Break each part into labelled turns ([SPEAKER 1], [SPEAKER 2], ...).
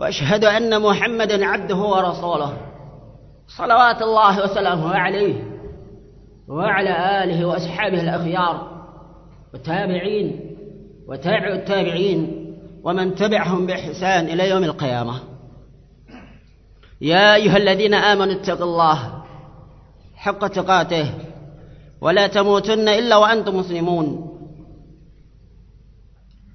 [SPEAKER 1] وأشهد أن محمدا عبده ورسوله صلوات الله وسلامه عليه وعلى آله وأصحابه الأخيار والتابعين وتابع التابعين ومن تبعهم بإحسان إلى يوم القيامة. يا أيها الذين آمنوا اتقوا الله حق تقاته ولا تموتن إلا وأنتم مسلمون.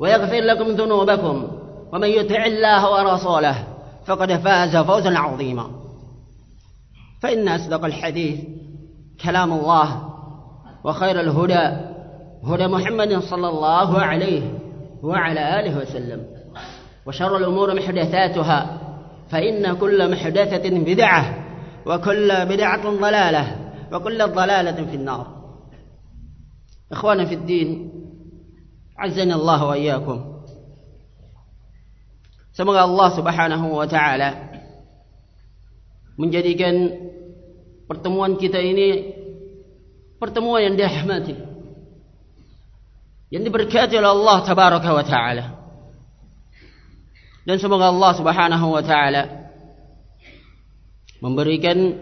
[SPEAKER 1] ويغفر لكم ذنوبكم ومن يطع الله ورسوله فقد فاز فوزا عظيما. فإن أصدق الحديث كلام الله وخير الهدى هدى محمد صلى الله عليه وعلى آله وسلم. وشر الأمور محدثاتها فإن كل محدثة بدعة وكل بدعة ضلالة وكل ضلالة في النار. إخوانا في الدين azana Allah wa iyyakum. Semoga Allah Subhanahu wa taala menjadikan pertemuan kita ini pertemuan yang dirahmati. Yang diberkati oleh Allah tabaraka wa taala. Dan semoga Allah Subhanahu wa taala memberikan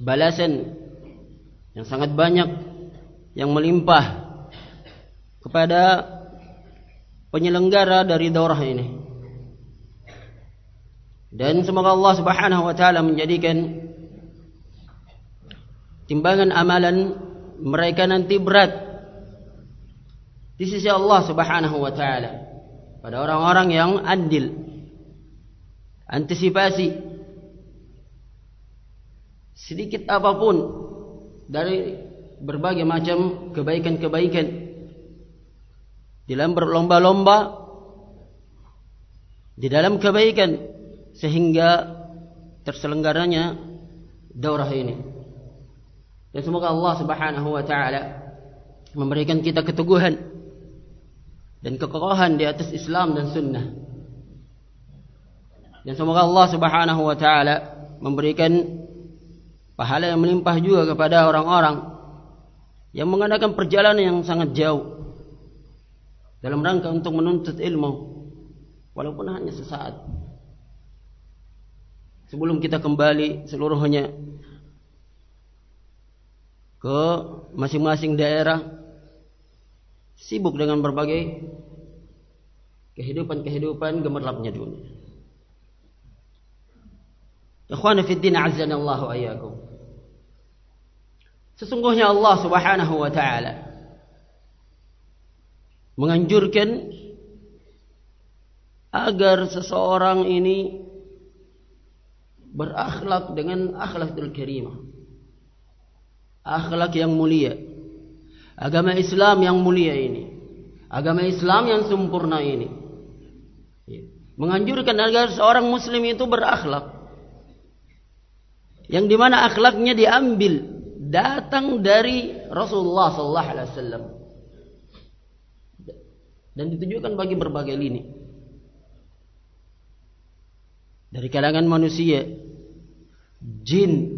[SPEAKER 1] balasan yang sangat banyak yang melimpah kepada penyelenggara dari daurah ini. Dan semoga Allah Subhanahu wa taala menjadikan timbangan amalan mereka nanti berat di sisi Allah Subhanahu wa taala. Pada orang-orang yang adil antisipasi sedikit apapun dari berbagai macam kebaikan-kebaikan di dalam berlomba-lomba di dalam kebaikan sehingga terselenggaranya daurah ini. Dan semoga Allah Subhanahu wa taala memberikan kita keteguhan dan kekokohan di atas Islam dan sunnah. Dan semoga Allah Subhanahu wa taala memberikan pahala yang melimpah juga kepada orang-orang yang mengadakan perjalanan yang sangat jauh dalam rangka untuk menuntut ilmu walaupun hanya sesaat sebelum kita kembali seluruhnya ke masing-masing daerah sibuk dengan berbagai kehidupan-kehidupan gemerlapnya dunia. Ikhwan fi din azza Allah wa iyyakum. Sesungguhnya Allah Subhanahu wa taala menganjurkan agar seseorang ini berakhlak dengan akhlakul karimah. Akhlak yang mulia. Agama Islam yang mulia ini. Agama Islam yang sempurna ini. Ya. Menganjurkan agar seorang muslim itu berakhlak. Yang dimana akhlaknya diambil datang dari Rasulullah sallallahu alaihi wasallam. Dan ditujukan bagi berbagai lini. Dari kalangan manusia jin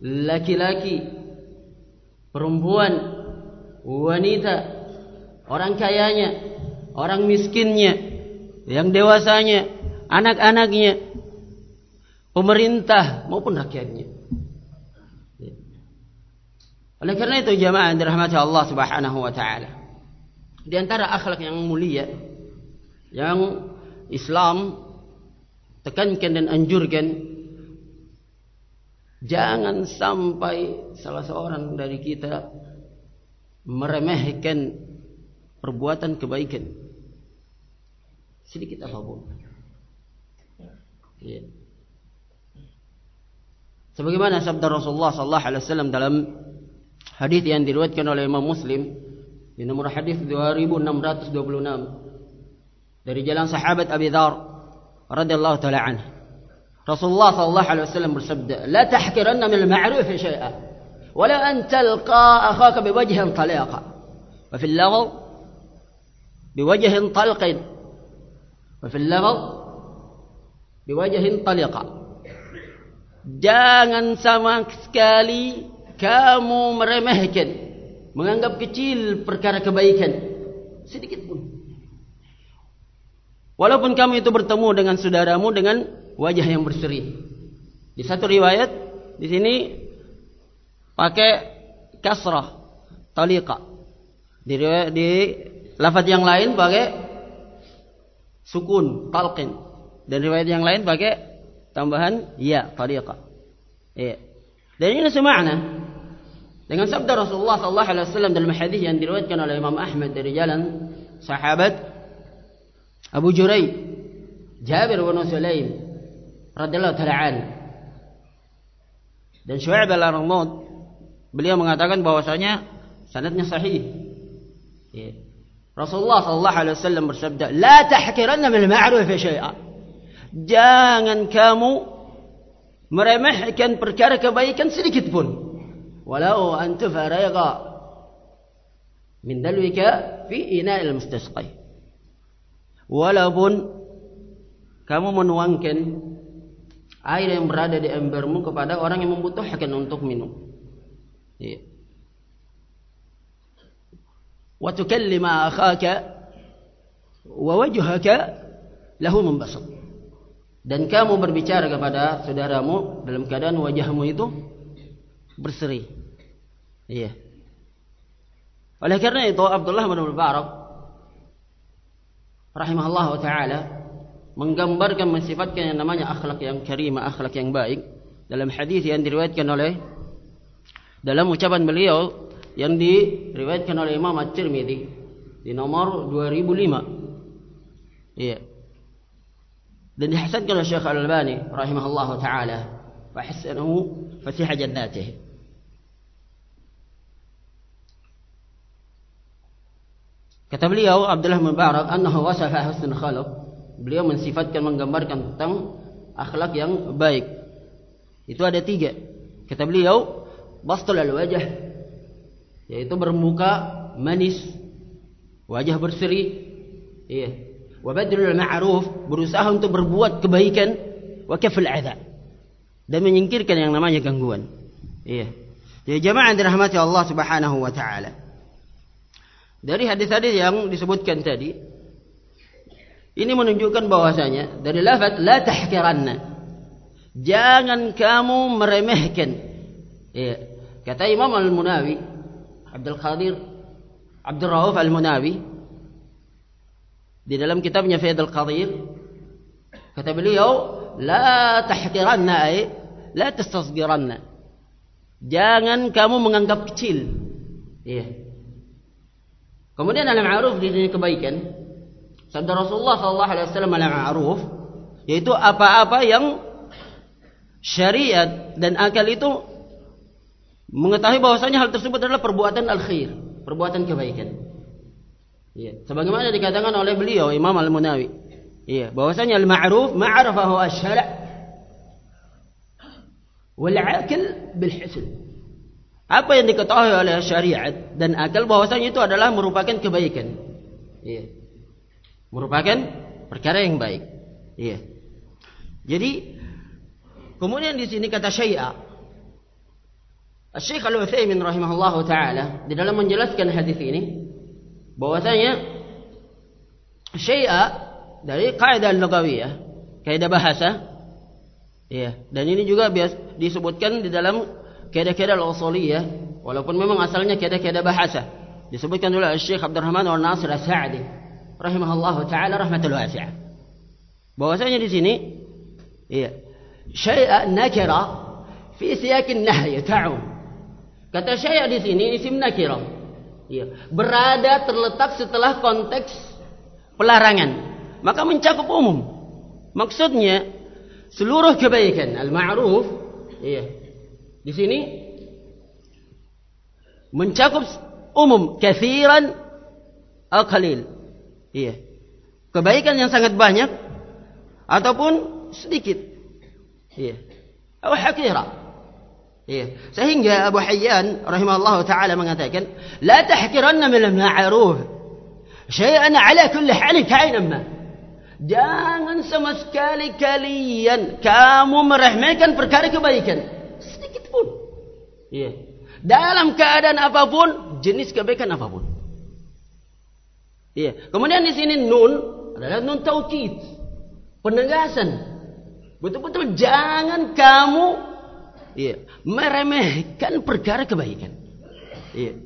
[SPEAKER 1] laki-laki perempuan wanita orang kayanya orang miskinnya yang dewasanya anak-anaknya pemerintah maupun rakyatnya. Oleh karena itu jamaah yang dirahmati Allah Subhanahu wa taala di antara akhlak yang mulia yang Islam tekankan dan anjurkan jangan sampai salah seorang dari kita meremehkan perbuatan kebaikan sedikit apapun ya. sebagaimana sabda Rasulullah sallallahu alaihi wasallam dalam hadis yang diriwayatkan oleh Imam Muslim di nomor hadis 2626 dari jalan sahabat Abi Dzar radhiyallahu taala anhu Rasulullah sallallahu alaihi wasallam bersabda la tahqiranna min al-ma'ruf shay'an ولا أن تلقى أخاك بوجه طليق وفي اللغو بوجه طلق وفي اللغو بوجه طلق jangan sama sekali kamu meremehkan menganggap kecil perkara kebaikan. Sedikit pun. Walaupun kamu itu bertemu dengan saudaramu dengan wajah yang berseri. Di satu riwayat di sini pakai kasrah taliqa. Di di lafaz yang lain pakai sukun talqin. Dan riwayat yang lain pakai tambahan ya taliqa. Ya dan ini semakna dengan sabda Rasulullah sallallahu alaihi wasallam dalam hadis yang diriwayatkan oleh Imam Ahmad dari jalan sahabat Abu Jurai Jabir bin Sulaim radhiyallahu taala an dan Syuaib al-Armud beliau mengatakan bahwasanya sanadnya sahih. Ya. Rasulullah sallallahu alaihi wasallam bersabda, "La tahqiranna min al-ma'ruf syai'a." Jangan kamu meremehkan perkara kebaikan sedikit pun. Walau an tufariqa min dalwika fi ina'il mustasqi. Walaupun kamu menuangkan air yang berada di embermu kepada orang yang membutuhkan untuk minum. Wa tukallima akhaka wa wajhaka lahu munbasat. Dan kamu berbicara kepada saudaramu dalam keadaan wajahmu itu berseri. Iya. Oleh karena itu Abdullah bin Mubarak rahimahullah taala menggambarkan mensifatkan yang namanya akhlak yang karimah, akhlak yang baik dalam hadis yang diriwayatkan oleh dalam ucapan beliau yang diriwayatkan oleh Imam At-Tirmidzi di nomor 2005. Iya. Dan dihasankan oleh Syekh Al-Albani rahimahullahu taala wa hasanahu fasiha jannatih. Kata beliau Abdullah Mubarak annahu wasafa husnul khuluq. Beliau mensifatkan menggambarkan tentang akhlak yang baik. Itu ada tiga. Kata beliau bastul al-wajah yaitu bermuka manis wajah berseri iya wa badrul ma'ruf berusaha untuk berbuat kebaikan wa kaful adza dan menyingkirkan yang namanya gangguan iya jadi jemaah dirahmati Allah Subhanahu wa taala dari hadis-hadis yang disebutkan tadi ini menunjukkan bahwasanya dari lafaz la tahkiranna jangan kamu meremehkan iya Kata Imam Al-Munawi, Abdul Qadir Abdul Rauf Al-Munawi di dalam kitabnya Faid Al-Qadir kata beliau, la tahqiranna ay la tastasgiranna. Jangan kamu menganggap kecil. Iya. Kemudian al-ma'ruf di sini kebaikan. Sabda Rasulullah sallallahu alaihi wasallam al-ma'ruf yaitu apa-apa yang syariat dan akal itu mengetahui bahwasanya hal tersebut adalah perbuatan al-khair, perbuatan kebaikan. Iya, sebagaimana dikatakan oleh beliau Imam Al-Munawi. Iya, bahwasanya al-ma'ruf ma'rafahu asy-syara' wal 'aql bil hisn. Apa yang diketahui oleh syariat dan akal bahwasanya itu adalah merupakan kebaikan. Iya. Merupakan perkara yang baik. Iya. Jadi kemudian di sini kata syai'a Syekh Al-Utsaimin rahimahullah taala di dalam menjelaskan hadis ini bahwasanya syai'a dari kaidah lughawiyah, kaidah bahasa ya, dan ini juga bias disebutkan di dalam kaidah-kaidah usuliyah walaupun memang asalnya kaidah-kaidah bahasa disebutkan oleh Syekh Abdul Rahman Al-Nasir As-Sa'di rahimahullah taala rahmatul wasi'ah. Bahwasanya di sini Iya. Syai'a nakira fi siyakin nahy ta'um. Kata syai'a di sini isim nakira. Iya. Berada terletak setelah konteks pelarangan. Maka mencakup umum. Maksudnya seluruh kebaikan al-ma'ruf iya. Di sini mencakup umum kathiran al qalil. Iya. Kebaikan yang sangat banyak ataupun sedikit. Iya. Atau hakira. Iya. Sehingga Abu Hayyan rahimahullah taala mengatakan, "La tahkiranna min al-ma'ruf syai'an 'ala kulli halin ma." Jangan sama sekali kalian kamu meremehkan perkara kebaikan pun. Iya. Dalam keadaan apapun, jenis kebaikan apapun. Iya. Kemudian di sini nun adalah nun taukid. Penegasan. Betul-betul jangan kamu iya, meremehkan perkara kebaikan. Iya.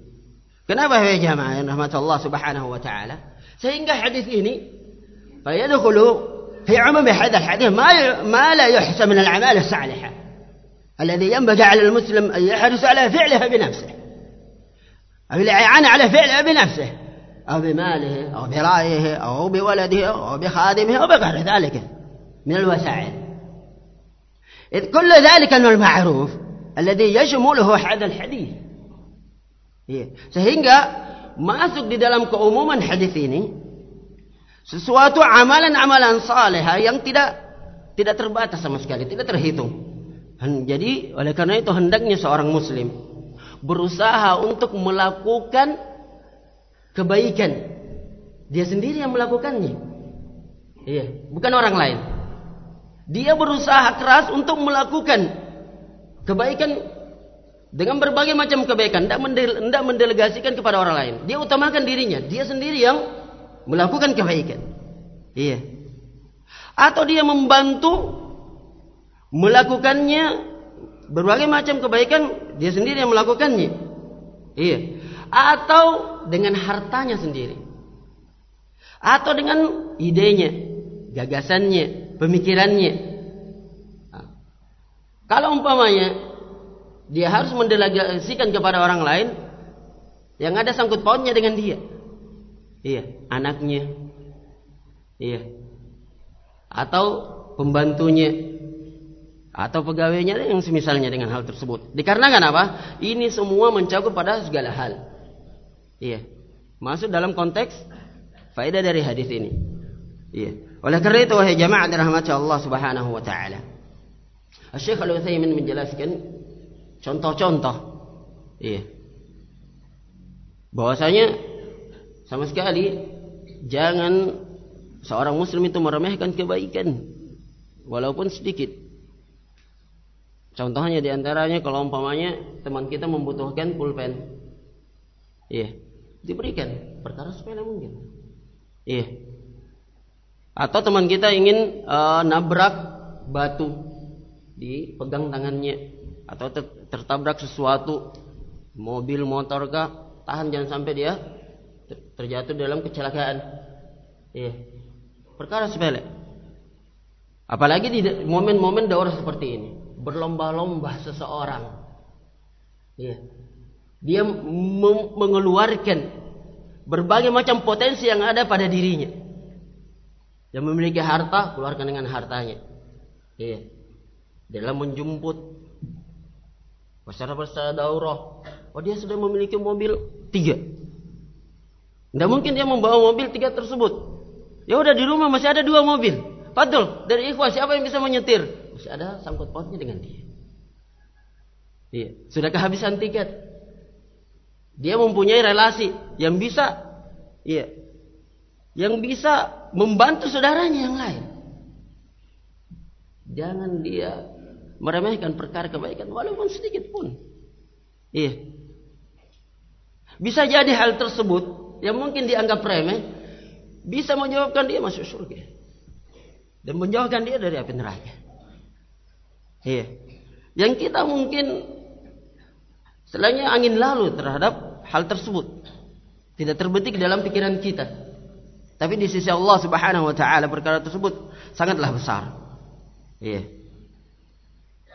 [SPEAKER 1] Kenapa ya jamaah rahmat Allah Subhanahu wa taala? Sehingga hadis ini fayadkhulu fi umum hadha al-hadith ma ma la yuhsa min al-a'mal as-salihah. الذي ينبغي على المسلم أن يحرص على فعلها بنفسه. أو الإعانة على فعلها بنفسه. أو بماله أو برأيه أو بولده أو بخادمه أو بغير ذلك من الوسائل. إذ كل ذلك من المعروف الذي يشمله هذا الحديث. sehingga masuk di dalam keumuman hadis ini sesuatu amalan-amalan saleh yang tidak tidak terbatas sama sekali, tidak terhitung. Jadi oleh karena itu hendaknya seorang muslim berusaha untuk melakukan kebaikan. Dia sendiri yang melakukannya. Iya, bukan orang lain. Dia berusaha keras untuk melakukan kebaikan dengan berbagai macam kebaikan, tidak mendelegasikan kepada orang lain. Dia utamakan dirinya, dia sendiri yang melakukan kebaikan. Iya. Atau dia membantu melakukannya berbagai macam kebaikan dia sendiri yang melakukannya. Iya. Atau dengan hartanya sendiri. Atau dengan idenya, gagasannya, pemikirannya. Nah. Kalau umpamanya dia harus mendelegasikan kepada orang lain yang ada sangkut pautnya dengan dia. Iya, anaknya. Iya. Atau pembantunya atau pegawainya yang semisalnya dengan hal tersebut. Dikarenakan apa? Ini semua mencakup pada segala hal. Iya. Masuk dalam konteks faedah dari hadis ini. Iya. Oleh karena itu wahai jemaah dirahmati Allah Subhanahu wa taala. Syekh Al-Utsaimin menjelaskan contoh-contoh. Iya. Bahwasanya sama sekali jangan seorang muslim itu meremehkan kebaikan walaupun sedikit. Contohnya di antaranya kalau umpamanya teman kita membutuhkan pulpen, iya, diberikan perkara sepele mungkin, iya. Atau teman kita ingin uh, nabrak batu, dipegang tangannya, atau ter tertabrak sesuatu, mobil, motor kah, tahan jangan sampai dia terjatuh dalam kecelakaan, iya. Perkara sepele. Apalagi di momen-momen daurah seperti ini berlomba-lomba seseorang. Ya. Dia mengeluarkan berbagai macam potensi yang ada pada dirinya. Yang memiliki harta, keluarkan dengan hartanya. Ya. Dalam menjemput peserta-peserta daurah. Oh dia sudah memiliki mobil tiga. Tidak mungkin dia membawa mobil tiga tersebut. Ya udah di rumah masih ada dua mobil. Fadul dari ikhwah siapa yang bisa menyetir? Masih ada sangkut pautnya dengan dia. Iya, sudah kehabisan tiket. Dia mempunyai relasi yang bisa iya, yang bisa membantu saudaranya yang lain. Jangan dia meremehkan perkara kebaikan walaupun sedikit pun. Iya. Bisa jadi hal tersebut yang mungkin dianggap remeh bisa menyebabkan dia masuk surga dan menjauhkan dia dari api neraka. Iya. Yang kita mungkin selainnya angin lalu terhadap hal tersebut. Tidak terbetik dalam pikiran kita. Tapi di sisi Allah Subhanahu wa taala perkara tersebut sangatlah besar. Iya.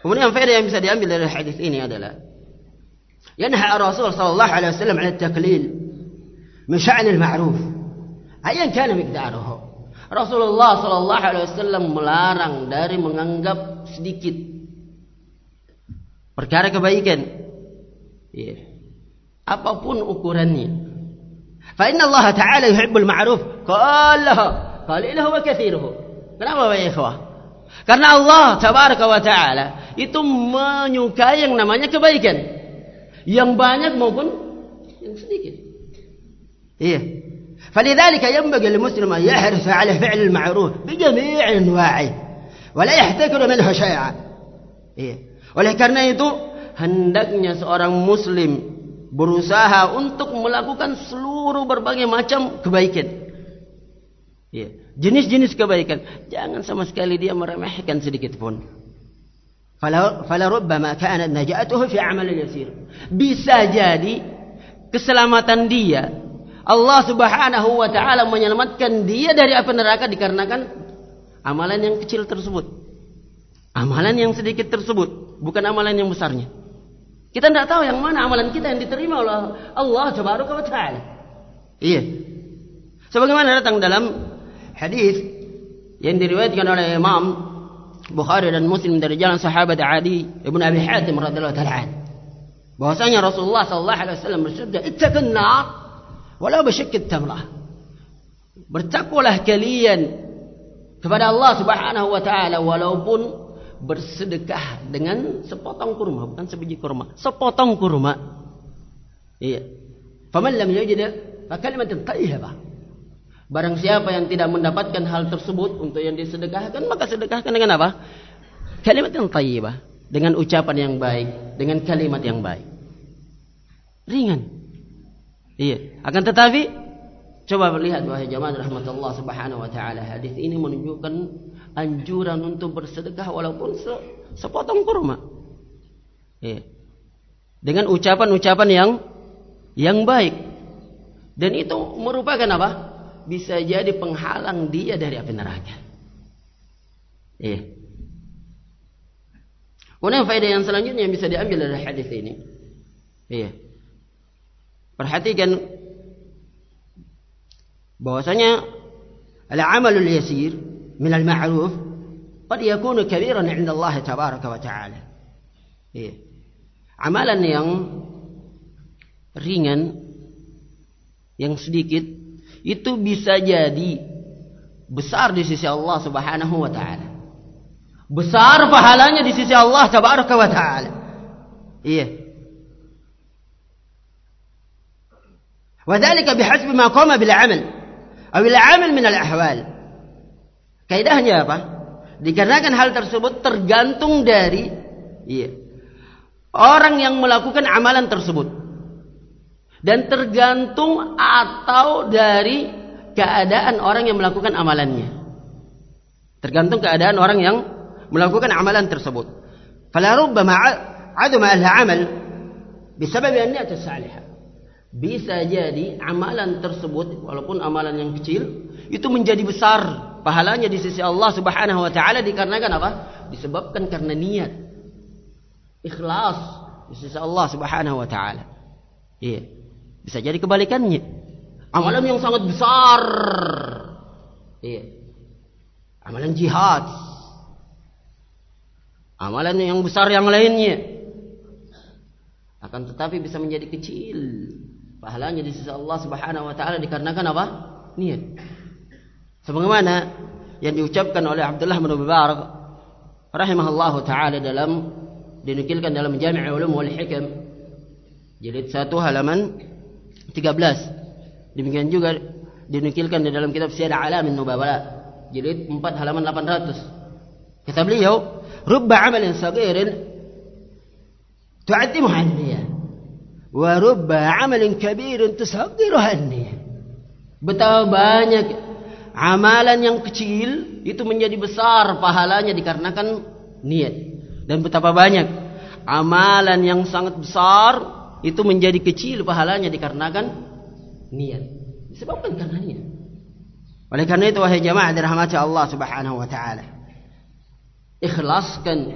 [SPEAKER 1] Kemudian faedah yang bisa diambil dari hadis ini adalah yanha Rasul sallallahu alaihi wasallam 'ala at-taqlil min sya'n al-ma'ruf. Ayyan kana miqdaruhu. Rasulullah sallallahu alaihi wasallam melarang dari menganggap sedikit perkara kebaikan. Iya. Apapun ukurannya. Fa inna Allah Ta'ala yuhibbul ma'ruf kullahu qaliluhu wa kathiruhu. Kenapa Bapak Ikhwah? Karena Allah tabaraka wa ta'ala itu menyukai yang namanya kebaikan. Yang banyak maupun yang sedikit. Iya. فلذلك ينبغي للمسلم أن يحرص على فعل المعروف بجميع أنواعه ولا يحتكر منه شيئا. Iya. Oleh karena itu hendaknya seorang muslim berusaha untuk melakukan seluruh berbagai macam kebaikan. Ya. Jenis-jenis kebaikan. Jangan sama sekali dia meremehkan sedikit pun. Falarubbama kana najatuhu fi amal yasir. Bisa jadi keselamatan dia Allah Subhanahu wa taala menyelamatkan dia dari api neraka dikarenakan amalan yang kecil tersebut. Amalan yang sedikit tersebut, bukan amalan yang besarnya. Kita tidak tahu yang mana amalan kita yang diterima oleh Allah Subhanahu wa taala. Iya. Sebagaimana datang dalam hadis yang diriwayatkan oleh Imam Bukhari dan Muslim dari jalan sahabat Adi Ibn Abi Hatim radhiyallahu taala bahwasanya Rasulullah sallallahu alaihi wasallam bersabda ittaqun nar walau bishaqqit tamrah bertakwalah kalian kepada Allah Subhanahu wa taala walaupun bersedekah dengan sepotong kurma bukan sebiji kurma sepotong kurma iya faman lam yajid fa kalimatun tayyibah Barang siapa yang tidak mendapatkan hal tersebut untuk yang disedekahkan, maka sedekahkan dengan apa? Kalimat yang tayyibah. Dengan ucapan yang baik. Dengan kalimat yang baik. Ringan. Iya. Akan tetapi, coba melihat wahai jamaah rahmatullah subhanahu wa ta'ala. Hadis ini menunjukkan anjuran untuk bersedekah walaupun sepotong kurma. Iya. Dengan ucapan-ucapan yang yang baik. Dan itu merupakan apa? bisa jadi penghalang dia dari api neraka. Iya. Kemudian faedah yang selanjutnya yang bisa diambil dari hadis ini. Iya. Perhatikan bahwasanya al-amalul yasir min al-ma'ruf qad yakunu kabiran 'inda Allah tabaraka wa ta'ala. Iya. Amalan yang ringan yang sedikit itu bisa jadi besar di sisi Allah Subhanahu wa taala. Besar pahalanya di sisi Allah Tabaraka wa taala. Iya. وذلك بحسب ما قام بالعمل أو العمل من الأحوال kaidahnya apa dikarenakan hal tersebut tergantung dari iya, orang yang melakukan amalan tersebut dan tergantung atau dari keadaan orang yang melakukan amalannya. Tergantung keadaan orang yang melakukan amalan tersebut. Fala rubbama 'adama al-'amal bisabab an-niyyah as-salihah. Bisa jadi amalan tersebut walaupun amalan yang kecil itu menjadi besar pahalanya di sisi Allah Subhanahu wa taala dikarenakan apa? Disebabkan karena niat. Ikhlas di sisi Allah Subhanahu wa taala. Iya. Bisa jadi kebalikannya. Amalan yang sangat besar. Iya. Amalan jihad. Amalan yang besar yang lainnya. Akan tetapi bisa menjadi kecil. Pahalanya di sisi Allah subhanahu wa ta'ala dikarenakan apa? Niat. Sebagaimana yang diucapkan oleh Abdullah bin Mubarak rahimahullahu taala dalam dinukilkan dalam Jami' Ulum wal Hikam jilid 1 halaman 13. Demikian juga dinukilkan di dalam kitab Syiar Alamin Nubala jilid 4 halaman 800. Kata beliau, "Rubba 'amalin saghirin tu'addimu 'an-niyyah wa rubba 'amalin kabirin tusaghiru 'an-niyyah." Betapa banyak amalan yang kecil itu menjadi besar pahalanya dikarenakan niat. Dan betapa banyak amalan yang sangat besar itu menjadi kecil pahalanya dikarenakan niat. Disebabkan karena niat. Oleh karena itu wahai jamaah dirahmati Allah Subhanahu wa taala. ikhlaskan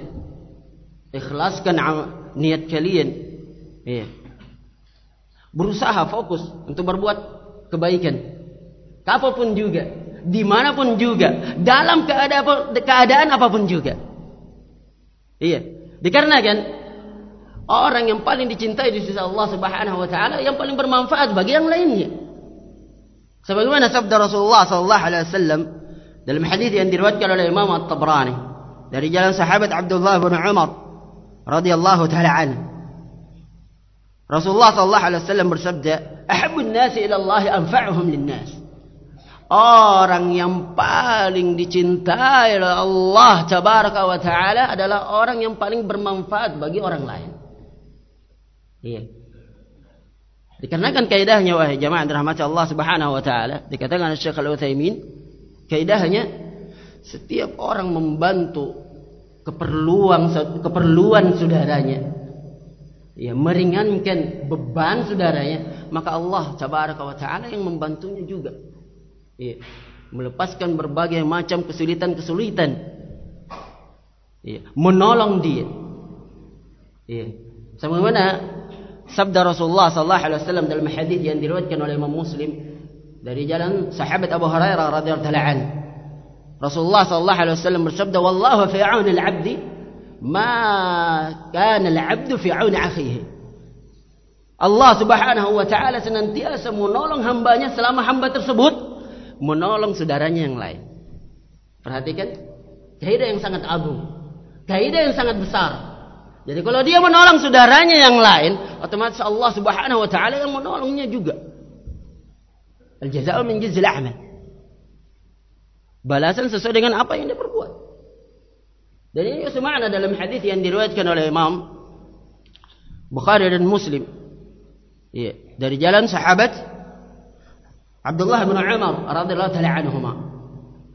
[SPEAKER 1] ikhlaskan niat kalian iya berusaha fokus untuk berbuat kebaikan. Apapun juga dimanapun juga dalam keadaan keadaan apapun juga. Iya. Dikarenakan orang yang paling dicintai di sisi Allah Subhanahu wa taala yang paling bermanfaat bagi yang lainnya. Sebagaimana sabda Rasulullah sallallahu alaihi wasallam dalam hadis yang diriwayatkan oleh Imam At-Tabrani dari jalan sahabat Abdullah bin Umar radhiyallahu taala anhu Rasulullah sallallahu alaihi wasallam bersabda, "Ahabbun nasi ila Allah anfa'uhum lin-nas." Orang yang paling dicintai oleh Allah tabaraka wa taala adalah orang yang paling bermanfaat bagi orang lain. Iya. Dikarenakan kaidahnya wahai jemaah dirahmati Allah Subhanahu wa taala, dikatakan Syekh Al-Utsaimin, kaidahnya setiap orang membantu keperluan keperluan saudaranya ya meringankan beban saudaranya maka Allah tabaraka wa taala yang membantunya juga. Ya melepaskan berbagai macam kesulitan-kesulitan. Ya menolong dia. Ya sebagaimana sabda Rasulullah sallallahu alaihi wasallam dalam hadis yang diriwayatkan oleh Imam Muslim dari jalan sahabat Abu Hurairah radhiyallahu anhu. Rasulullah sallallahu alaihi wasallam bersabda wallahu fi 'auni al-'abdi ma kana al-'abdu fi 'auni akhihi Allah Subhanahu wa taala senantiasa menolong hambanya selama hamba tersebut menolong saudaranya yang lain. Perhatikan kaidah yang sangat agung kaidah yang sangat besar. Jadi kalau dia menolong saudaranya yang lain otomatis Allah Subhanahu wa taala yang menolongnya juga. Al-jazaa'u min jinsil a'mal. Balasan sesuai dengan apa yang dia perbuat dan ini semakna dalam hadis yang diriwayatkan oleh Imam Bukhari dan Muslim. Ya, dari jalan sahabat Abdullah bin Umar radhiyallahu taala anhuma.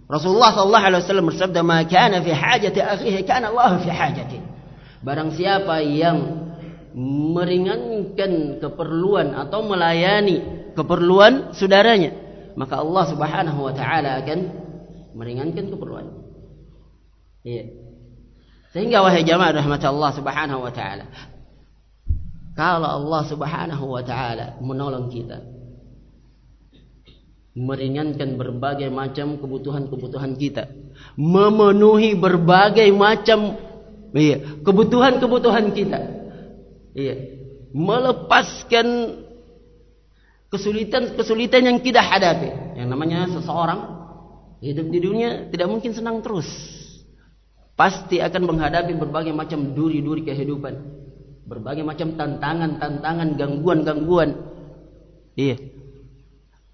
[SPEAKER 1] Rasulullah sallallahu alaihi wasallam bersabda, "Ma kana fi hajati akhihi kana Allah fi hajati." Barang siapa yang meringankan keperluan atau melayani keperluan saudaranya, maka Allah Subhanahu wa taala akan meringankan keperluannya. Iya. Sehingga wahai jamaah rahmat Allah subhanahu wa ta'ala. Kalau Allah subhanahu wa ta'ala menolong kita. Meringankan berbagai macam kebutuhan-kebutuhan kita. Memenuhi berbagai macam iya, kebutuhan-kebutuhan kita. Iya. Melepaskan kesulitan-kesulitan yang kita hadapi. Yang namanya seseorang hidup di dunia tidak mungkin senang terus pasti akan menghadapi berbagai macam duri-duri kehidupan. Berbagai macam tantangan-tantangan gangguan-gangguan. Iya.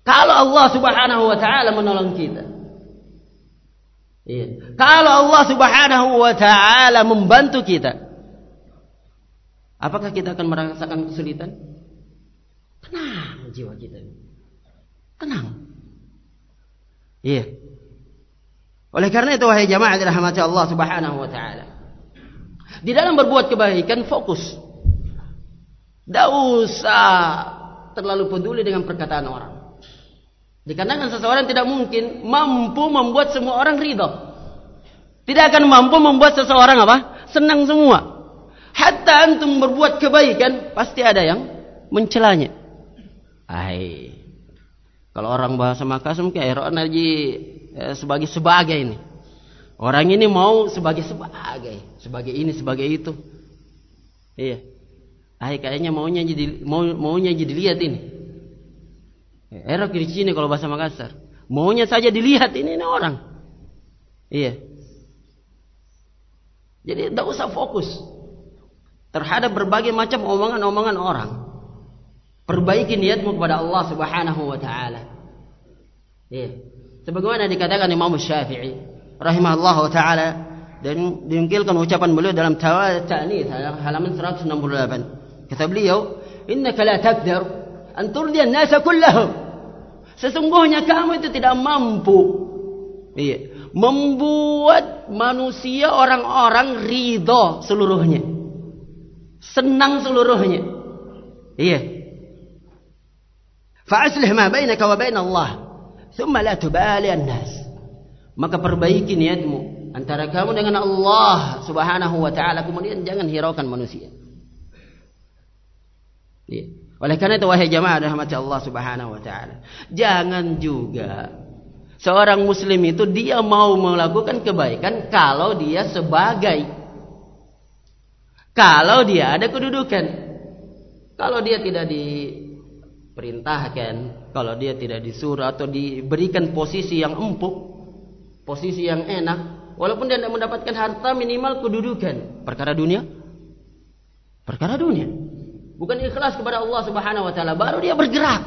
[SPEAKER 1] Kalau Allah Subhanahu wa taala menolong kita. Iya. Kalau Allah Subhanahu wa taala membantu kita. Apakah kita akan merasakan kesulitan? Tenang jiwa kita. Tenang. Iya oleh karena itu wahai jamaah dirahmati Allah Subhanahu wa taala. Di dalam berbuat kebaikan fokus. Tidak usah terlalu peduli dengan perkataan orang. Dikarenakan seseorang tidak mungkin mampu membuat semua orang ridha. Tidak akan mampu membuat seseorang apa? Senang semua. Hatta antum berbuat kebaikan pasti ada yang mencelanya. Ai. Kalau orang bahasa Makassar mungkin aja Eh, sebagai sebagai ini. Orang ini mau sebagai sebagai, sebagai ini, sebagai itu. Iya. Ah, kayaknya maunya jadi mau maunya jadi lihat ini. Era kiri sini kalau bahasa Makassar. Maunya saja dilihat ini, ini orang. Iya. Jadi tidak usah fokus terhadap berbagai macam omongan-omongan orang. Perbaiki niatmu kepada Allah Subhanahu wa taala. Iya sebagaimana dikatakan Imam Syafi'i rahimahullah taala dan diungkilkan ucapan beliau dalam Tawad halaman 168 kata beliau innaka la taqdir an turdi an-nas kullahum. Sesungguhnya kamu itu tidak mampu. Iya. Membuat manusia orang-orang ridha seluruhnya. Senang seluruhnya. Iya. Fa'aslih ma bainaka wa bain Allah Thumma la tubali an-nas. Maka perbaiki niatmu antara kamu dengan Allah Subhanahu wa taala kemudian jangan hiraukan manusia. Ya. Oleh karena itu wahai jamaah rahmat Allah Subhanahu wa taala, jangan juga seorang muslim itu dia mau melakukan kebaikan kalau dia sebagai kalau dia ada kedudukan. Kalau dia tidak diperintahkan, kalau dia tidak disuruh atau diberikan posisi yang empuk, posisi yang enak, walaupun dia tidak mendapatkan harta minimal kedudukan. Perkara dunia? Perkara dunia. Bukan ikhlas kepada Allah Subhanahu wa taala baru dia bergerak.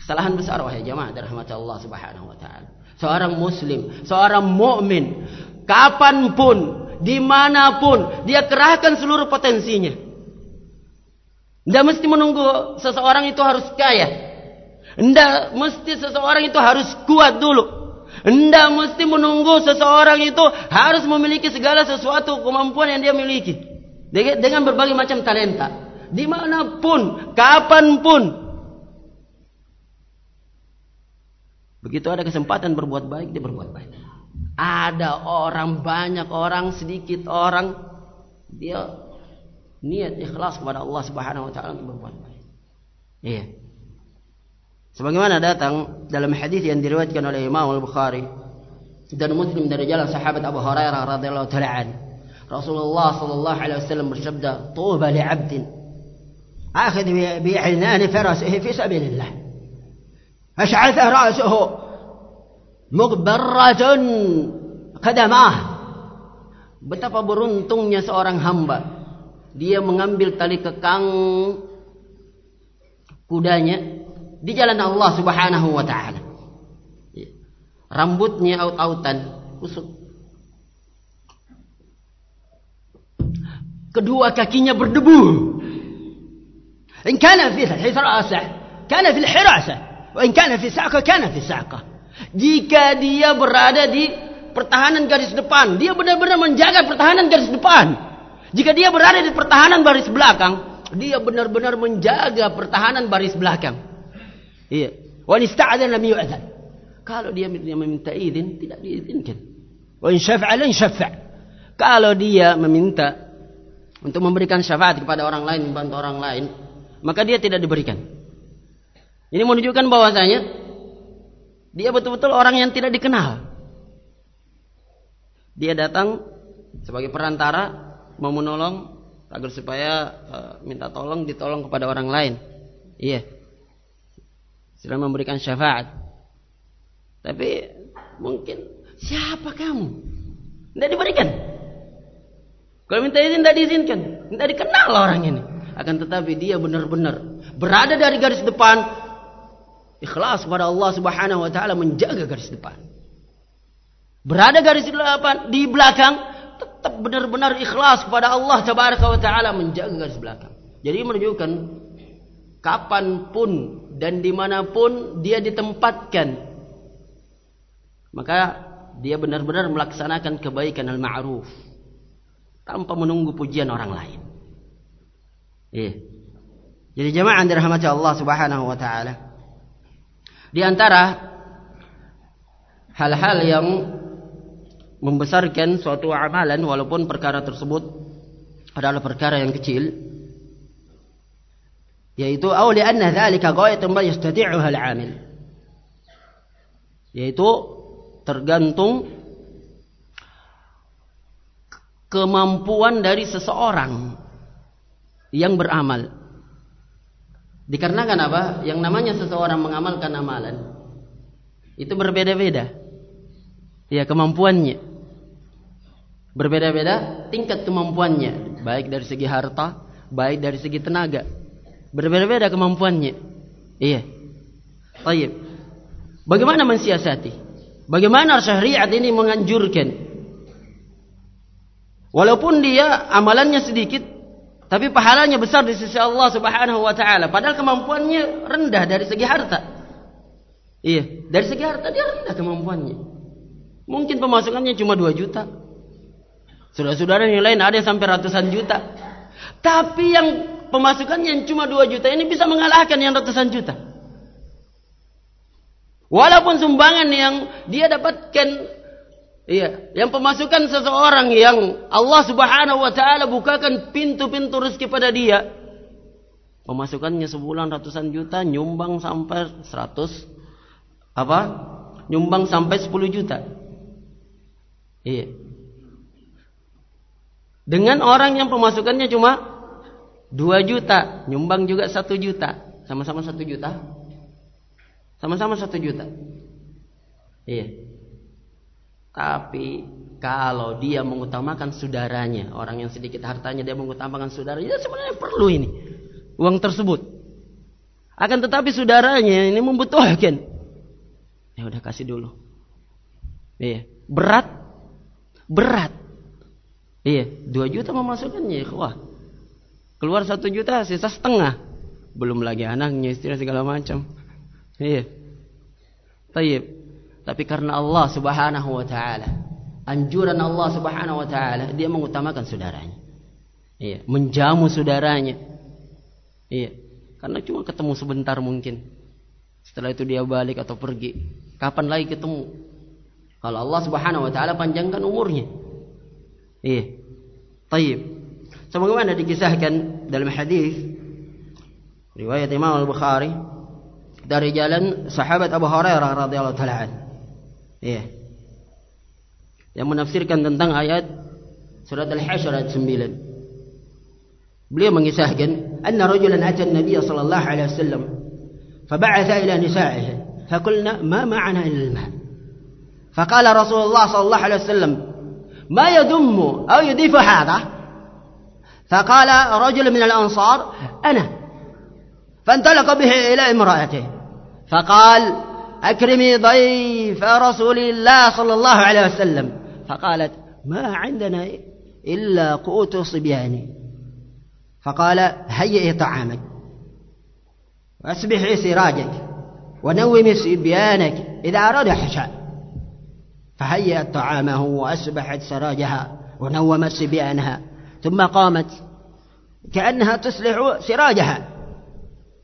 [SPEAKER 1] Kesalahan besar wahai jemaah rahmat Allah Subhanahu wa taala. Seorang muslim seorang mukmin kapanpun dimanapun dia kerahkan seluruh potensinya tidak mesti menunggu seseorang itu harus kaya tidak mesti seseorang itu harus kuat dulu Anda mesti menunggu seseorang itu harus memiliki segala sesuatu kemampuan yang dia miliki. Dengan berbagai macam talenta. Dimanapun, kapanpun. Begitu ada kesempatan berbuat baik, dia berbuat baik. Ada orang, banyak orang, sedikit orang. Dia niat ikhlas kepada Allah subhanahu wa ta'ala untuk berbuat baik. Iya. Sebagaimana datang dalam hadis yang diriwayatkan oleh Imam Al-Bukhari dan Muslim dari jalan sahabat Abu Hurairah radhiyallahu taala an. Rasulullah sallallahu alaihi wasallam bersabda, "Tuba li 'abdin akhidh bi 'inan farasihi fi sabilillah." Ash'atha ra'suhu mughbarratun qadamah. Betapa beruntungnya seorang hamba. Dia mengambil tali kekang kudanya di jalan Allah Subhanahu wa taala. Rambutnya aut-autan, kusut. Kedua kakinya berdebu. In kana fi hirasah, kana fi hirasah, wa in kana fi sa'qa, kana fi sa'qa. Jika dia berada di pertahanan garis depan, dia benar-benar menjaga pertahanan garis depan. Jika dia berada di pertahanan baris belakang, dia benar-benar menjaga pertahanan baris belakang. Iya. Wa ista'adzan lam yu'dzan. Kalau dia meminta izin tidak diizinkan. Wa in syaf'a lan syaf'a. Kalau dia meminta untuk memberikan syafaat kepada orang lain, membantu orang lain, maka dia tidak diberikan. Ini menunjukkan bahwasanya dia betul-betul orang yang tidak dikenal. Dia datang sebagai perantara mau menolong agar supaya uh, minta tolong ditolong kepada orang lain. Iya. Sudah memberikan syafaat. Tapi mungkin siapa kamu? Tidak diberikan. Kalau minta izin tidak diizinkan. Tidak dikenal orang ini. Akan tetapi dia benar-benar berada dari garis depan. Ikhlas kepada Allah subhanahu wa ta'ala menjaga garis depan. Berada garis depan di belakang. Tetap benar-benar ikhlas kepada Allah subhanahu wa ta'ala menjaga garis belakang. Jadi menunjukkan kapanpun dan dimanapun dia ditempatkan maka dia benar-benar melaksanakan kebaikan al-ma'ruf tanpa menunggu pujian orang lain iya jadi jemaah dirahmati Allah Subhanahu wa taala di antara hal-hal yang membesarkan suatu amalan walaupun perkara tersebut adalah perkara yang kecil yaitu au li anna dhalika ma yastati'uha al-'amil yaitu tergantung kemampuan dari seseorang yang beramal. Dikarenakan apa? Yang namanya seseorang mengamalkan amalan itu berbeda-beda. Ya kemampuannya berbeda-beda tingkat kemampuannya baik dari segi harta baik dari segi tenaga Berbeda-beda kemampuannya. Iya. Baik. Bagaimana mensiasati? Bagaimana syariat ini menganjurkan? Walaupun dia amalannya sedikit, tapi pahalanya besar di sisi Allah Subhanahu wa taala. Padahal kemampuannya rendah dari segi harta. Iya, dari segi harta dia rendah kemampuannya. Mungkin pemasukannya cuma 2 juta. Saudara-saudara yang lain ada sampai ratusan juta. Tapi yang pemasukan yang cuma 2 juta ini bisa mengalahkan yang ratusan juta. Walaupun sumbangan yang dia dapatkan iya, yang pemasukan seseorang yang Allah Subhanahu wa taala bukakan pintu-pintu rezeki pada dia. Pemasukannya sebulan ratusan juta, nyumbang sampai seratus apa? Nyumbang sampai sepuluh juta. Iya. Dengan orang yang pemasukannya cuma dua juta, nyumbang juga satu juta, sama-sama satu juta, sama-sama satu juta. Iya. Tapi kalau dia mengutamakan saudaranya, orang yang sedikit hartanya dia mengutamakan saudaranya, dia sebenarnya perlu ini uang tersebut. Akan tetapi saudaranya ini membutuhkan. Ya udah kasih dulu. Iya. Berat, berat. Iya, dua juta memasukkannya, wah. Keluar satu juta, sisa setengah. Belum lagi anaknya, istri segala macam. Iya. Tayyib. Tapi karena Allah subhanahu wa ta'ala. Anjuran Allah subhanahu wa ta'ala. Dia mengutamakan saudaranya. Iya. Menjamu saudaranya. Iya. Karena cuma ketemu sebentar mungkin. Setelah itu dia balik atau pergi. Kapan lagi ketemu? Kalau Allah subhanahu wa ta'ala panjangkan umurnya. Iya. Taib. Sebagaimana dikisahkan dalam hadis riwayat Imam Al-Bukhari dari jalan sahabat Abu Hurairah radhiyallahu taala an. Iya. Yang menafsirkan tentang ayat surat Al-Hasyr ayat 9. Beliau mengisahkan anna rajulan ata an-nabiy sallallahu alaihi wasallam فبعث إلى نسائه فقلنا ما معنا إلا الماء فقال رسول الله صلى الله عليه وسلم ما يدم أو يضيف هذا؟ فقال رجل من الأنصار أنا. فانطلق به إلى امرأته. فقال أكرمي ضيف رسول الله صلى الله عليه وسلم. فقالت ما عندنا إلا قوت صبياني فقال هيئي طعامك. واسبحي سراجك ونومي صبيانك إذا أراد حشاء. فهيأت طعامه وأسبحت سراجها ونومت صبيانها ثم قامت كأنها تصلح سراجها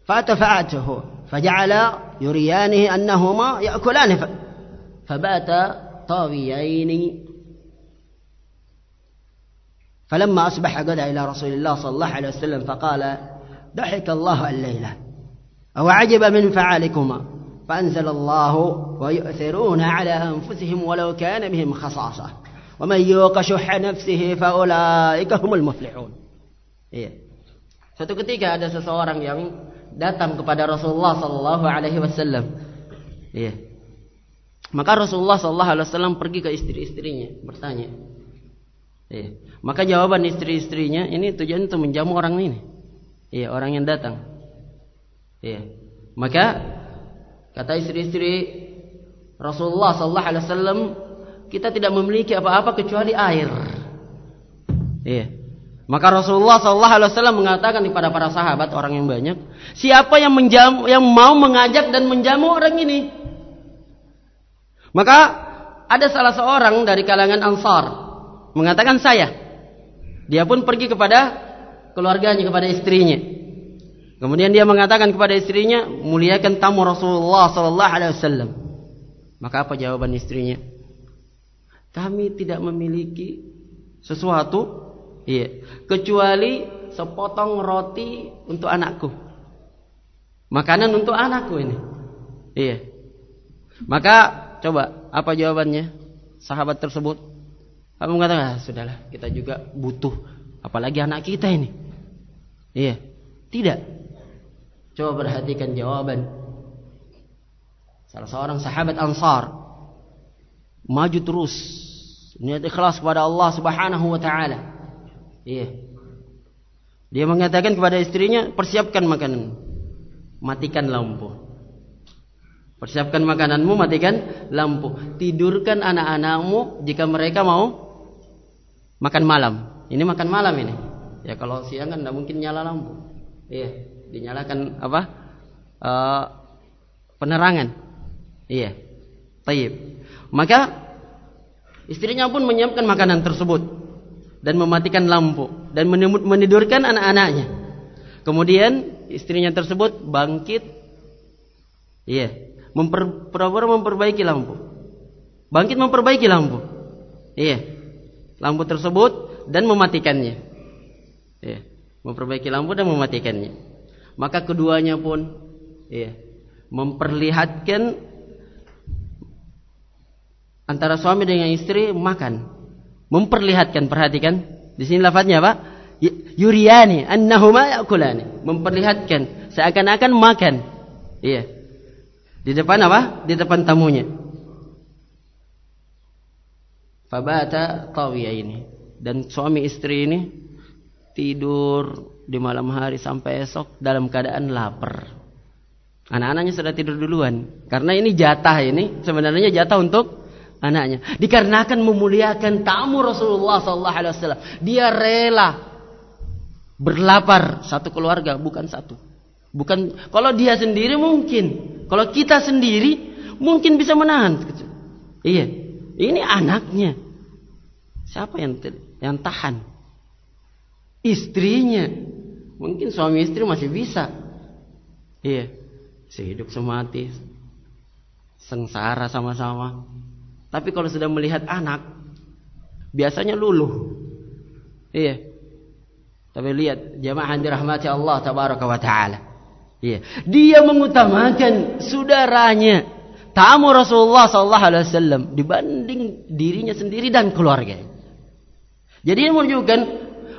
[SPEAKER 1] فاتفعته فجعل يريانه أنهما يأكلان فبات طاويين فلما أصبح غدا إلى رسول الله صلى الله عليه وسلم فقال ضحك الله الليلة أو عجب من فعالكما. فأنزل الله ويؤثرون على أنفسهم ولو كان بهم خصاصة ومن يوق شح نفسه فأولئك هم المفلحون iya. Suatu ketika ada seseorang yang datang kepada Rasulullah sallallahu alaihi wasallam. Iya. Maka Rasulullah sallallahu alaihi wasallam pergi ke istri-istrinya bertanya. Iya. Maka jawaban istri-istrinya ini tujuan untuk menjamu orang ini. Iya, orang yang datang. Iya. Maka Kata istri-istri Rasulullah sallallahu alaihi wasallam, kita tidak memiliki apa-apa kecuali air. Iya. Maka Rasulullah sallallahu alaihi wasallam mengatakan kepada para sahabat orang yang banyak, siapa yang menjamu yang mau mengajak dan menjamu orang ini? Maka ada salah seorang dari kalangan Ansar mengatakan saya. Dia pun pergi kepada keluarganya kepada istrinya. Kemudian dia mengatakan kepada istrinya, muliakan tamu Rasulullah sallallahu alaihi wasallam. Maka apa jawaban istrinya? Kami tidak memiliki sesuatu iya, kecuali sepotong roti untuk anakku. Makanan untuk anakku ini. Iya. Maka coba apa jawabannya? Sahabat tersebut apa mengatakan, ah, sudahlah, kita juga butuh apalagi anak kita ini. Iya. Tidak. Coba perhatikan jawaban salah seorang sahabat Ansar maju terus niat ikhlas kepada Allah Subhanahu wa taala. Iya. Dia mengatakan kepada istrinya, persiapkan makanan. Matikan lampu. Persiapkan makananmu, matikan lampu. Tidurkan anak-anakmu jika mereka mau makan malam. Ini makan malam ini. Ya kalau siang kan tidak mungkin nyala lampu. Iya dinyalakan apa uh, penerangan iya taib maka istrinya pun menyiapkan makanan tersebut dan mematikan lampu dan menidurkan anak-anaknya kemudian istrinya tersebut bangkit iya
[SPEAKER 2] Memper, memperbaiki lampu. Bangkit memperbaiki lampu. Iya. Lampu tersebut dan mematikannya. Iya. Memperbaiki lampu dan mematikannya. Maka keduanya pun iya, memperlihatkan antara suami dengan istri makan. Memperlihatkan, perhatikan. Di sini lafadznya apa? Yuriani annahuma yakulani. Memperlihatkan seakan-akan makan. Iya. Di depan apa? Di depan tamunya. Fabata tawiya ini. Dan suami istri ini tidur di malam hari sampai esok dalam keadaan lapar. Anak-anaknya sudah tidur duluan. Karena ini jatah ini sebenarnya jatah untuk anaknya. Dikarenakan memuliakan tamu Rasulullah sallallahu alaihi wasallam, dia rela berlapar satu keluarga bukan satu. Bukan kalau dia sendiri mungkin, kalau kita sendiri mungkin bisa menahan. Iya. Ini anaknya. Siapa yang yang tahan? Istrinya. Mungkin suami istri masih bisa. Iya. Sehidup semati. Sengsara sama-sama. Tapi kalau sudah melihat anak, biasanya luluh. Iya. Tapi lihat jemaah yang dirahmati Allah tabaraka wa taala. Iya. Dia mengutamakan saudaranya, tamu Rasulullah sallallahu alaihi wasallam dibanding dirinya sendiri dan keluarga. Jadi ini menunjukkan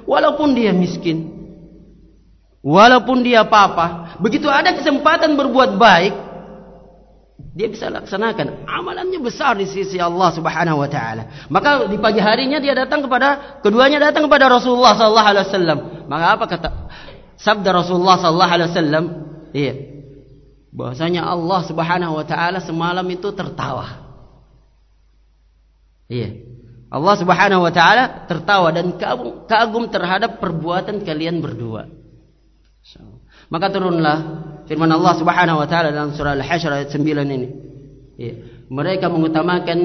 [SPEAKER 2] walaupun dia miskin, walaupun dia apa-apa, begitu ada kesempatan berbuat baik, dia bisa laksanakan amalannya besar di sisi Allah Subhanahu wa taala. Maka di pagi harinya dia datang kepada keduanya datang kepada Rasulullah sallallahu alaihi wasallam. Maka apa kata sabda Rasulullah sallallahu alaihi wasallam? Iya. Bahwasanya Allah Subhanahu wa taala semalam itu tertawa. Iya. Allah Subhanahu wa taala tertawa dan kagum, terhadap perbuatan kalian berdua. Maka turunlah firman Allah Subhanahu wa taala dalam surah Al-Hasyr ayat 9 ini. Ya. Mereka mengutamakan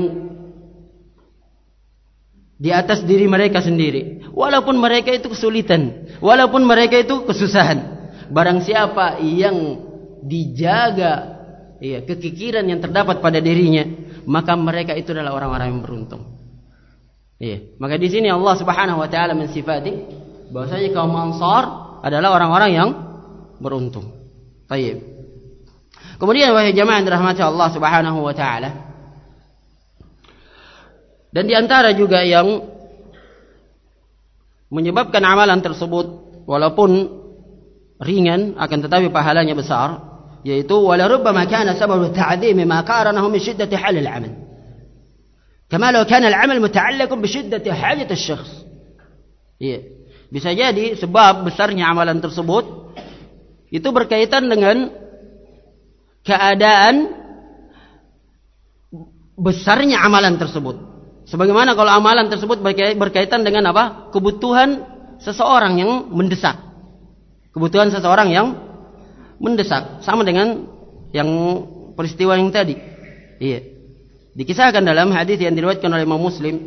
[SPEAKER 2] di atas diri mereka sendiri walaupun mereka itu kesulitan, walaupun mereka itu kesusahan. Barang siapa yang dijaga ya kekikiran yang terdapat pada dirinya, maka mereka itu adalah orang-orang yang beruntung. Ya. Maka di sini Allah Subhanahu wa taala mensifati bahwasanya kaum Ansar adalah orang-orang yang beruntung. Baik. Kemudian wahai jemaah dirahmati Allah Subhanahu wa taala. Dan di antara juga yang menyebabkan amalan tersebut walaupun ringan akan tetapi pahalanya besar yaitu wala rubbama kana sabab ta'dhim ma qaranahu min shiddati hal al-amal. Al-amal muta'alliq bi shiddati hajat al-shakhs. Ya. Bisa jadi sebab besarnya amalan tersebut itu berkaitan dengan keadaan besarnya amalan tersebut. Sebagaimana kalau amalan tersebut berkaitan dengan apa? Kebutuhan seseorang yang mendesak. Kebutuhan seseorang yang mendesak. Sama dengan yang peristiwa yang tadi. Iya. Dikisahkan dalam hadis yang diriwayatkan oleh Imam Muslim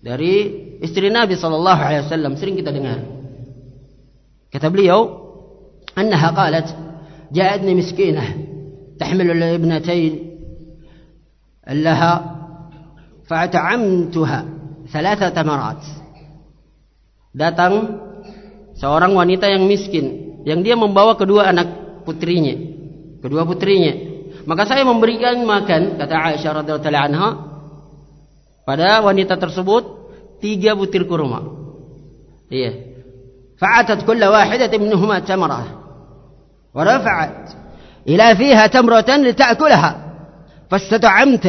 [SPEAKER 2] dari istri Nabi sallallahu alaihi wasallam sering kita dengar. Kata beliau, "Annaha qalat, ja'atni miskinah tahmilu ibnatayn laha fa'at'amtuha thalatha tamarat." Datang seorang wanita yang miskin yang dia membawa kedua anak putrinya, kedua putrinya maka saya memberikan makan kata Aisyah radhiyallahu anha pada wanita tersebut tiga butir kurma iya fa'atat kull wahidah minhuma tamrah ورفعت إلى فيها تمرة لتأكلها فاستطعمت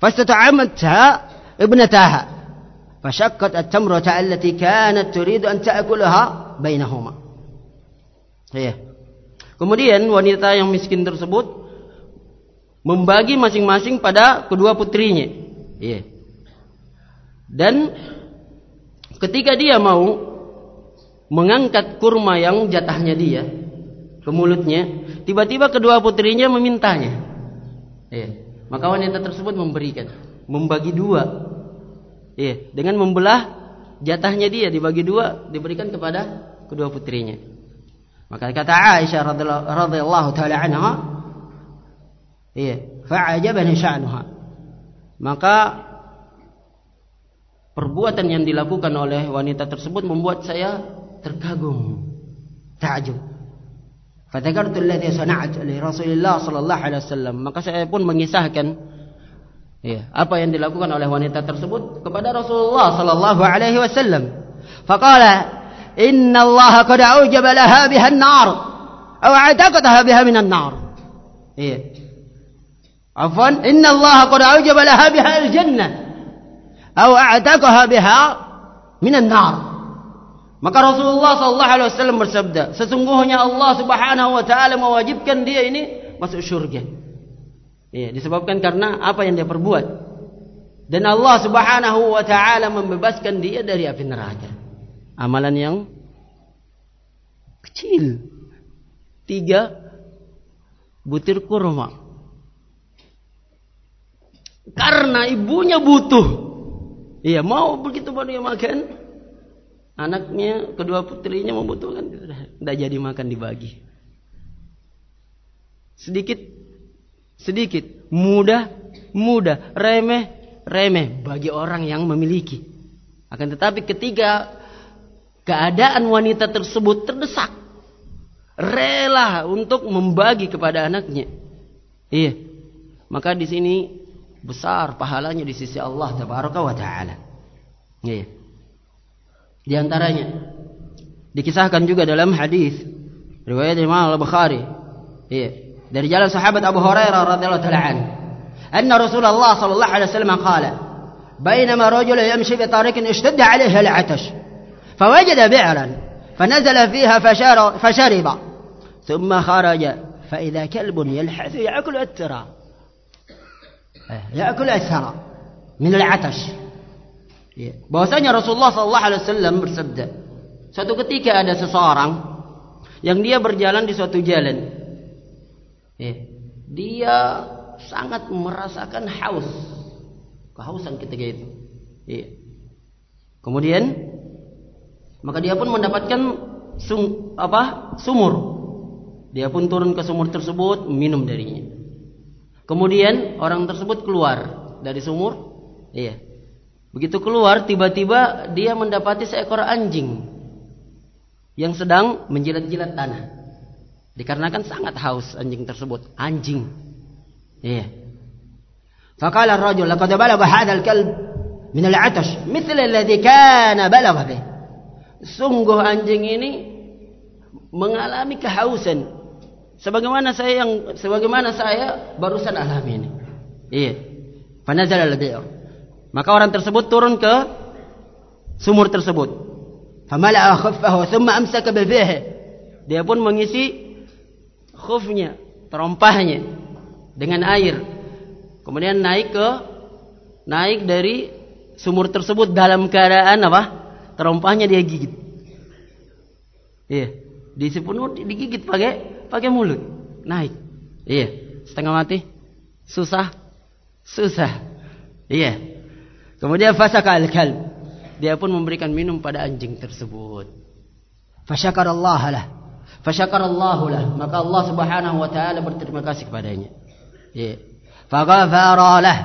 [SPEAKER 2] فاستطعمتها ابنتها فشقت التمرة التي كانت تريد أن تأكلها بينهما ya. Kemudian wanita yang miskin tersebut membagi masing-masing pada kedua putrinya. Ya. Dan ketika dia mau mengangkat kurma yang jatahnya dia, ke mulutnya, tiba-tiba kedua putrinya memintanya. Ya. Maka wanita tersebut memberikan, membagi dua. Ya. Dengan membelah jatahnya dia dibagi dua, diberikan kepada kedua putrinya. Maka kata Aisyah radhiyallahu taala anha, Iya, fa'ajabani sya'nuha. Maka perbuatan yang dilakukan oleh wanita tersebut membuat saya terkagum, takjub. Fadzakartu alladhi sana'at li Rasulillah sallallahu alaihi wasallam. Maka saya pun mengisahkan ya, apa yang dilakukan oleh wanita tersebut kepada Rasulullah sallallahu alaihi wasallam. Faqala, "Inna Allah qad a'jaba laha biha an-nar." Aw 'ataqataha biha min an-nar. Iya. Afwan, "Inna Allah qad a'jaba laha biha al-jannah." Aw 'ataqaha biha min an-nar. Maka Rasulullah sallallahu alaihi wasallam bersabda, sesungguhnya Allah Subhanahu wa taala mewajibkan dia ini masuk surga. Ya, disebabkan karena apa yang dia perbuat. Dan Allah Subhanahu wa taala membebaskan dia dari api neraka. Amalan yang kecil. Tiga butir kurma. Karena ibunya butuh. Iya, mau begitu baru dia makan, anaknya kedua putrinya membutuhkan. Tidak jadi makan dibagi. Sedikit sedikit. Mudah mudah. Remeh remeh. Bagi orang yang memiliki. Akan tetapi ketika keadaan wanita tersebut terdesak rela untuk membagi kepada anaknya. Iya. Maka di sini besar pahalanya di sisi Allah tabaraka wa taala iya Di antaranya dikisahkan juga dalam hadis riwayat Imam Al-Bukhari. Iya, dari jalan sahabat Abu Hurairah radhiyallahu taala an. Anna Rasulullah sallallahu alaihi wasallam qala: "Bainama rajul yamshi bi tariqin ishtadda 'alayhi al-'atash, fawajada bi'ran, fanazala fiha fashara fashariba, thumma kharaja, fa idha kalbun Eh. Ya, Ya'kul aisara min al-atash. Ya. bahwasanya Rasulullah sallallahu alaihi wasallam bersabda suatu ketika ada seseorang yang dia berjalan di suatu jalan. Ya. Dia sangat merasakan haus. Kehausan ketika itu. Ya. Kemudian maka dia pun mendapatkan sum, apa? sumur. Dia pun turun ke sumur tersebut minum darinya. Kemudian orang tersebut keluar dari sumur, iya, Begitu keluar tiba-tiba dia mendapati seekor anjing yang sedang menjilat-jilat tanah. Dikarenakan sangat haus anjing tersebut. Anjing. Iya. Faqala ar-rajul laqad balagha hadha al-kalb min al-'atash mithl alladhi kana balagha. Sungguh anjing ini mengalami kehausan sebagaimana saya yang sebagaimana saya barusan alami ini. Iya. Fanazala al-bi'r. Maka orang tersebut turun ke sumur tersebut. Famala'a khuffahu thumma amsaka bi Dia pun mengisi khufnya, terompahnya dengan air. Kemudian naik ke naik dari sumur tersebut dalam keadaan apa? Terompahnya dia gigit. Iya, diisi penuh digigit pakai pakai mulut. Naik. Iya, setengah mati. Susah. Susah. Iya. Kemudian fasaka al-kalb. Dia pun memberikan minum pada anjing tersebut. Fasyakar Allah lah. Fasyakar Allah lah. Maka Allah subhanahu wa ta'ala berterima kasih kepadanya. Ya. Faghafara lah.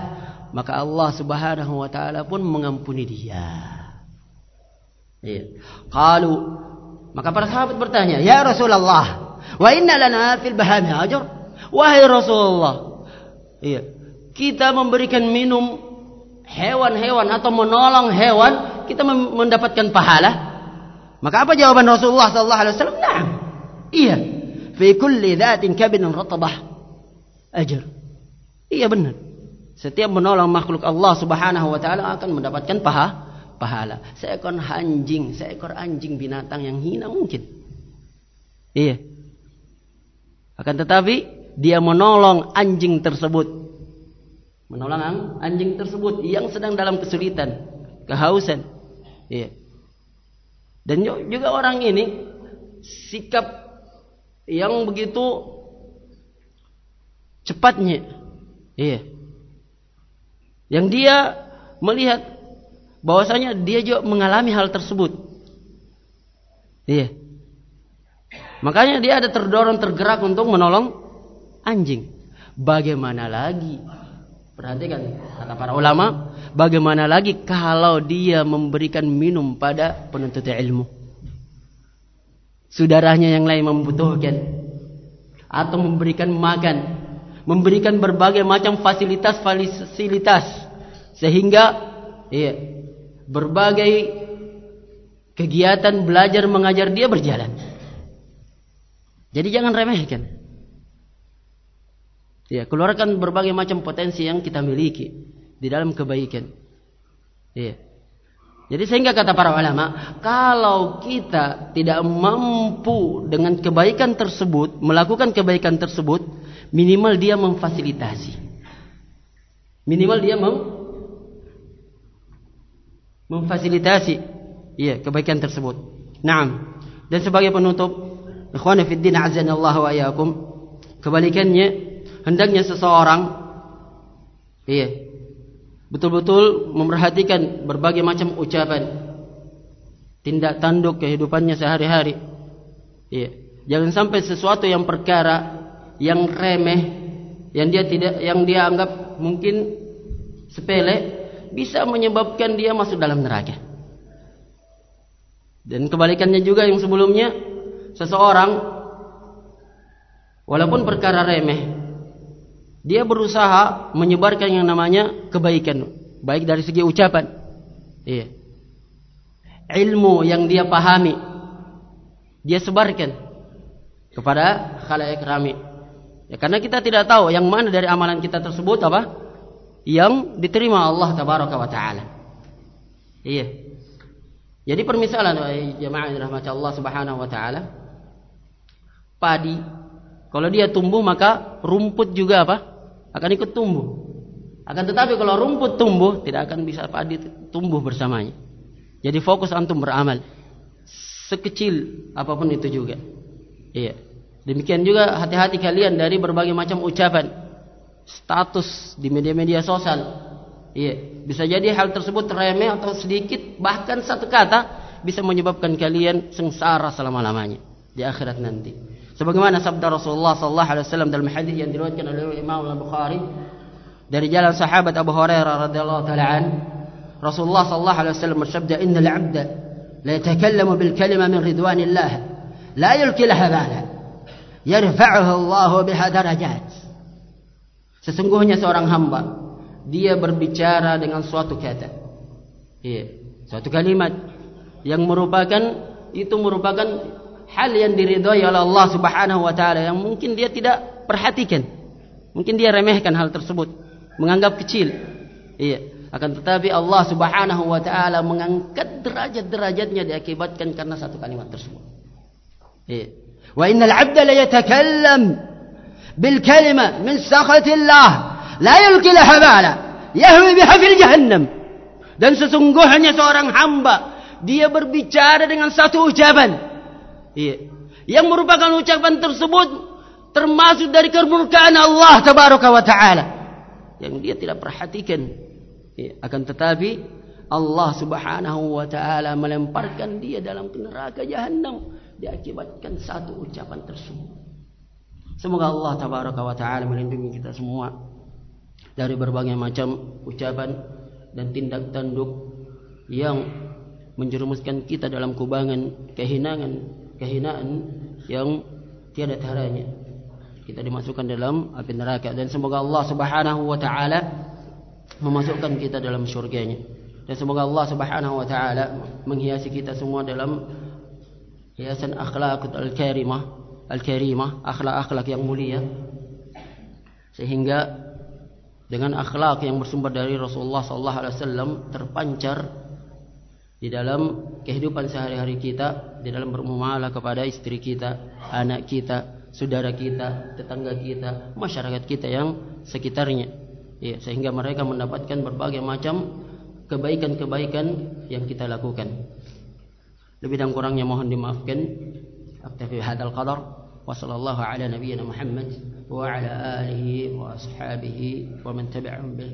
[SPEAKER 2] Maka Allah subhanahu wa ta'ala pun mengampuni dia. Ya. Qalu. Maka para sahabat bertanya. Ya Rasulullah. Wa inna lana fil bahami ajar. Wahai Rasulullah. Iya. Kita memberikan minum hewan-hewan atau menolong hewan kita mendapatkan pahala maka apa jawaban Rasulullah sallallahu alaihi wasallam nah iya fi kulli dhatin kabin ratabah ajr iya benar setiap menolong makhluk Allah subhanahu wa taala akan mendapatkan paha pahala seekor anjing seekor anjing binatang yang hina mungkin iya akan tetapi dia menolong anjing tersebut menolong anjing tersebut yang sedang dalam kesulitan, kehausan. Iya. Dan juga orang ini sikap yang begitu cepatnya. Iya. Yang dia melihat bahwasanya dia juga mengalami hal tersebut. Iya. Makanya dia ada terdorong tergerak untuk menolong anjing. Bagaimana lagi? Perhatikan kata para ulama, bagaimana lagi kalau dia memberikan minum pada penuntut ilmu? Saudaranya yang lain membutuhkan atau memberikan makan, memberikan berbagai macam fasilitas-fasilitas sehingga iya, berbagai kegiatan belajar mengajar dia berjalan. Jadi jangan remehkan. Ya, keluarkan berbagai macam potensi yang kita miliki di dalam kebaikan. Ya. Jadi sehingga kata para ulama, kalau kita tidak mampu dengan kebaikan tersebut, melakukan kebaikan tersebut, minimal dia memfasilitasi. Minimal dia mem memfasilitasi ya kebaikan tersebut. Naam. Dan sebagai penutup, ikhwan azza wa jalla wa iyyakum, kebalikannya hendaknya seseorang iya betul-betul memerhatikan berbagai macam ucapan tindak tanduk kehidupannya sehari-hari iya jangan sampai sesuatu yang perkara yang remeh yang dia tidak yang dia anggap mungkin sepele bisa menyebabkan dia masuk dalam neraka. Dan kebalikannya juga yang sebelumnya seseorang walaupun perkara remeh dia berusaha menyebarkan yang namanya kebaikan baik dari segi ucapan. Iya. Ilmu yang dia pahami dia sebarkan kepada khalayak ramai ya karena kita tidak tahu yang mana dari amalan kita tersebut apa yang diterima Allah tabaraka wa taala iya jadi permisalan jemaah rahmat Allah subhanahu wa taala padi kalau dia tumbuh maka rumput juga apa akan ikut tumbuh. Akan tetapi kalau rumput tumbuh, tidak akan bisa padi tumbuh bersamanya. Jadi fokus antum beramal. Sekecil apapun itu juga. Iya. Demikian juga hati-hati kalian dari berbagai macam ucapan. Status di media-media sosial. Iya. Bisa jadi hal tersebut remeh atau sedikit. Bahkan satu kata. Bisa menyebabkan kalian sengsara selama-lamanya. Di akhirat nanti. Sebagaimana sabda Rasulullah sallallahu alaihi wasallam dalam hadis yang diriwayatkan oleh Imam Al-Bukhari dari jalan sahabat Abu Hurairah radhiyallahu taala an Rasulullah sallallahu alaihi wasallam bersabda innal 'abda la yatakallamu bil kalima min ridwanillah la yulki laha bala yarfa'uhu Allah biha darajat Sesungguhnya seorang hamba dia berbicara dengan suatu kata iya suatu kalimat yang merupakan itu merupakan hal yang diridhai oleh Allah Subhanahu wa taala yang mungkin dia tidak perhatikan. Mungkin dia remehkan hal tersebut, menganggap kecil. Iya, akan tetapi Allah Subhanahu wa taala mengangkat derajat-derajatnya diakibatkan karena satu kalimat tersebut. Iya. Wa innal 'abda la yatakallam bil kalima min sakhatillah la yulqi laha bala yahwi biha fil jahannam. Dan sesungguhnya seorang hamba dia berbicara dengan satu ucapan Iya. Yang merupakan ucapan tersebut termasuk dari kemurkaan Allah tabaraka wa taala yang dia tidak perhatikan. Iya. Akan tetapi Allah Subhanahu wa taala melemparkan dia dalam neraka jahanam diakibatkan satu ucapan tersebut. Semoga Allah tabaraka wa taala melindungi kita semua dari berbagai macam ucapan dan tindak tanduk yang menjerumuskan kita dalam kubangan kehinaan kehinaan yang tiada taranya. Kita dimasukkan dalam api neraka dan semoga Allah Subhanahu wa taala memasukkan kita dalam syurganya. Dan semoga Allah Subhanahu wa taala menghiasi kita semua dalam hiasan akhlak al-karimah al-karimah akhlak-akhlak yang mulia sehingga dengan akhlak yang bersumber dari Rasulullah sallallahu alaihi wasallam terpancar di dalam kehidupan sehari-hari kita, di dalam bermuamalah kepada istri kita, anak kita, saudara kita, tetangga kita, masyarakat kita yang sekitarnya. Ya, sehingga mereka mendapatkan berbagai macam kebaikan-kebaikan yang kita lakukan. Lebih dan kurangnya mohon dimaafkan. Aktafi hadal qadar. Wa sallallahu ala nabiyyina Muhammad wa ala alihi wa ashabihi wa man tabi'ahum bi